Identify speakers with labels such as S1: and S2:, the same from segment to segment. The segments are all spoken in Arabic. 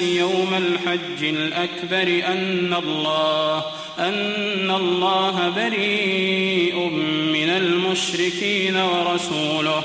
S1: يوم الحج الأكبر أن الله أن الله بريء من المشركين ورسوله.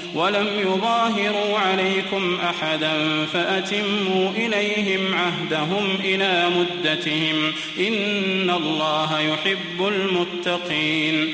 S1: ولم يظاهروا عليكم أحدا فأتموا إليهم عهدهم إلى مدتهم إن الله يحب المتقين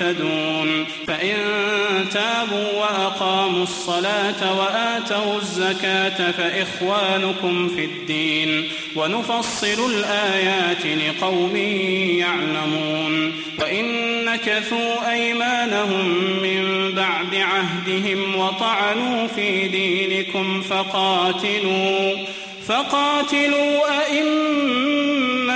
S1: المعتدون فإن تابوا وأقاموا الصلاة وآتوا الزكاة فإخوانكم في الدين ونفصل الآيات لقوم يعلمون. وإن نكثوا أيمانهم من بعد عهدهم وطعنوا في دينكم فقاتلوا فقاتلوا أئمة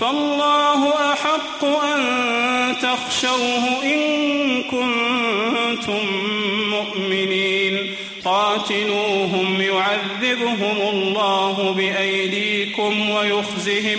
S1: فالله أحق أن تخشوه إن كنتم مؤمنين. قاتلوهم يعذبهم الله بأيديكم ويخزهم.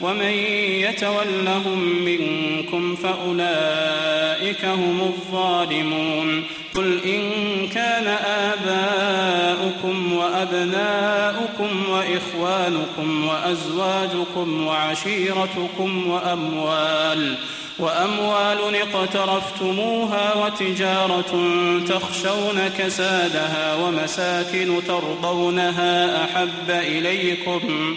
S1: ومن يتولهم منكم فأولئك هم الظالمون. قل إن كان آباؤكم وأبناؤكم وإخوانكم وأزواجكم وعشيرتكم وأموال وأموال اقترفتموها وتجارة تخشون كسادها ومساكن ترضونها أحب إليكم.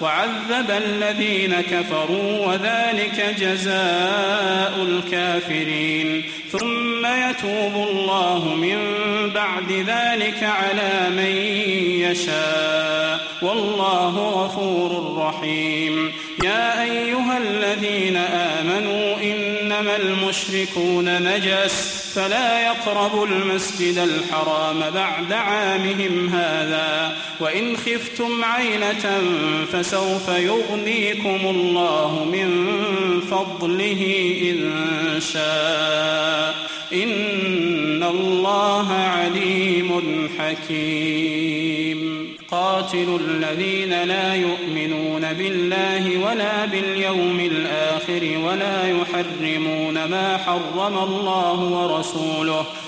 S1: وعذب الذين كفروا وذلك جزاء الكافرين. ثم يتوب الله من بعد ذلك على من يشاء. والله غفور رحيم. يا أيها الذين آمنوا إنما المشركون نجس. فلا يقربوا المسجد الحرام بعد عامهم هذا. وإن خفتم عيلة فسوف يغنيكم الله من فضله إن شاء. إن الله عليم حكيم. قاتلوا الذين لا يؤمنون بالله ولا باليوم الآخر ولا يحرمون ما حرم الله ورسوله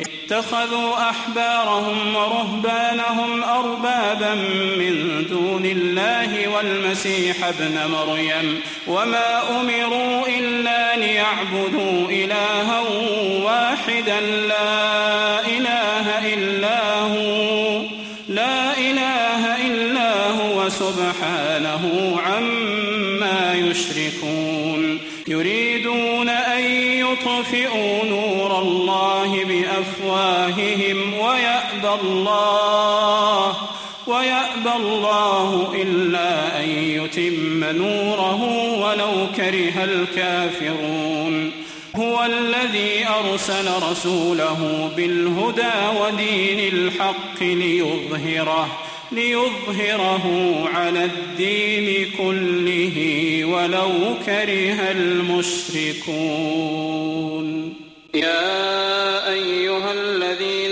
S1: اتخذوا أحبارهم ورهبانهم أربابا من دون الله والمسيح ابن مريم. وما أمروا إلا ليعبدوا إلها واحدا. لا إله إلا هو لا إله إلا هو سبحانه عما يشركون. الله ويأبى الله إلا أن يتم نوره ولو كره الكافرون. هو الذي أرسل رسوله بالهدى ودين الحق ليظهره ليظهره على الدين كله ولو كره المشركون. يا أيها الذين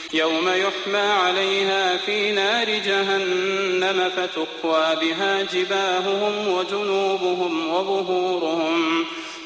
S1: يوم يحمى عليها في نار جهنم فتكوى بها جباههم وجنوبهم وظهورهم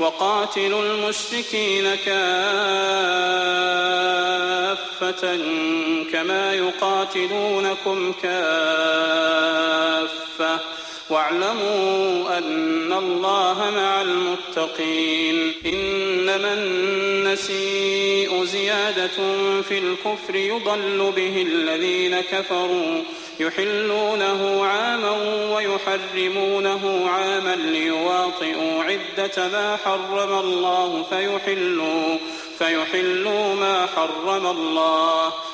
S1: وقاتلوا المشركين كافة كما يقاتلونكم كافة. واعلموا أن الله مع المتقين. إنما النسيء زيادة في الكفر يضل به الذين كفروا يحلونه عاما ويحرمونه عاما ليواطئوا عدة ما حرم الله فيحلوا فيحلوا ما حرم الله.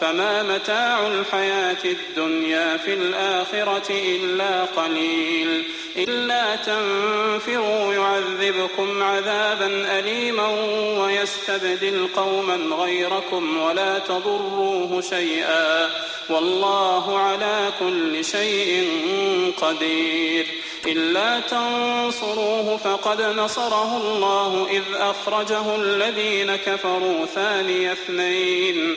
S1: فما متاع الحياة الدنيا في الآخرة إلا قليل. إلا تنفروا يعذبكم عذابا أليما ويستبدل قوما غيركم ولا تضروه شيئا. والله على كل شيء قدير. إلا تنصروه فقد نصره الله إذ أخرجه الذين كفروا ثاني اثنين.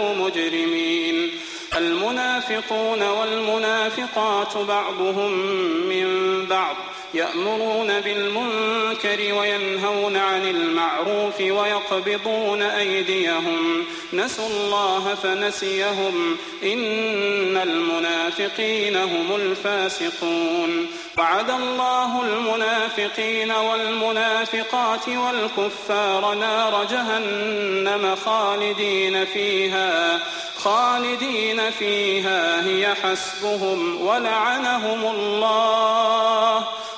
S1: مجرمين. المنافقون والمنافقات بعضهم من بعض. يأمرون بالمنكر وينهون عن المعروف ويقبضون أيديهم. نسوا الله فنسيهم. إن المنافقين هم الفاسقون. وعد الله المنافقين والمنافقات والكفار نار جهنم خالدين فيها. خالدين فيها. هي حسبهم ولعنهم الله.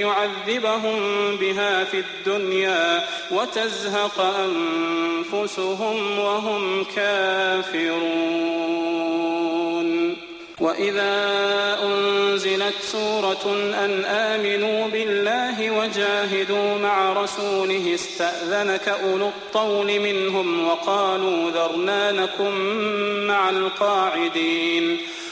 S1: يعذبهم بها في الدنيا وتزهق أنفسهم وهم كافرون. وإذا أنزلت سورة أن آمنوا بالله وجاهدوا مع رسوله استأذنك أولو الطول منهم وقالوا ذرنا نكن مع القاعدين.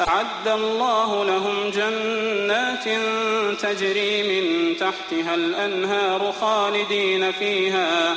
S1: أعد الله لهم جنات تجري من تحتها الأنهار خالدين فيها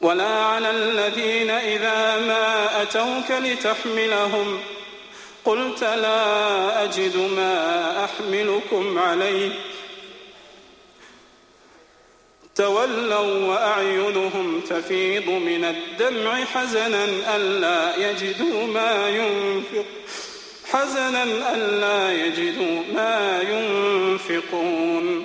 S1: ولا على الذين إذا ما أتوك لتحملهم قلت لا أجد ما أحملكم عليه تولوا وأعينهم تفيض من الدمع حزنا ألا يجدوا ما ينفق حزنا ألا يجدوا ما ينفقون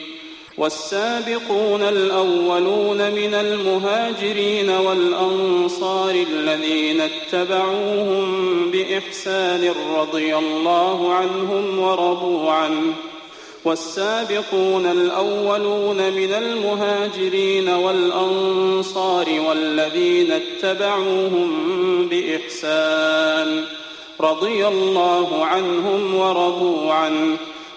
S1: والسابقون الأولون من المهاجرين والأنصار الذين اتبعوهم بإحسان رضي الله عنهم ورضوا عنه. والسابقون الأولون من المهاجرين والأنصار والذين اتبعوهم بإحسان رضي الله عنهم ورضوا عنه.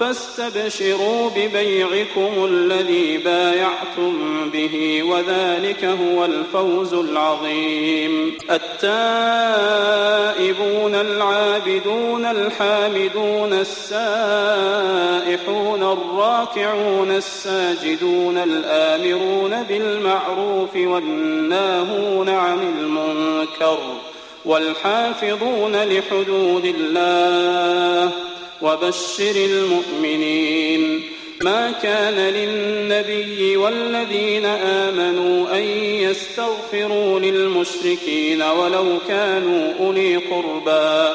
S1: فاستبشروا ببيعكم الذي بايعتم به وذلك هو الفوز العظيم. التائبون العابدون الحامدون السائحون الراكعون الساجدون الآمرون بالمعروف والناهون عن المنكر والحافظون لحدود الله وبشر المؤمنين. ما كان للنبي والذين آمنوا أن يستغفروا للمشركين ولو كانوا أولي قربى.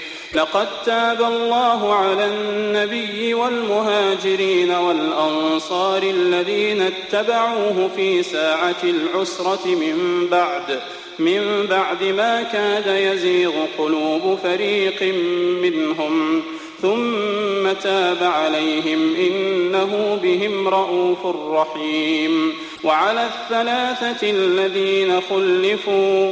S1: لقد تاب الله على النبي والمهاجرين والأنصار الذين اتبعوه في ساعة العسرة من بعد من بعد ما كاد يزيغ قلوب فريق منهم. ثم تاب عليهم إنه بهم رءوف رحيم. وعلى الثلاثة الذين خلفوا